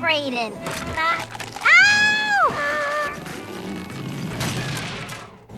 Braden.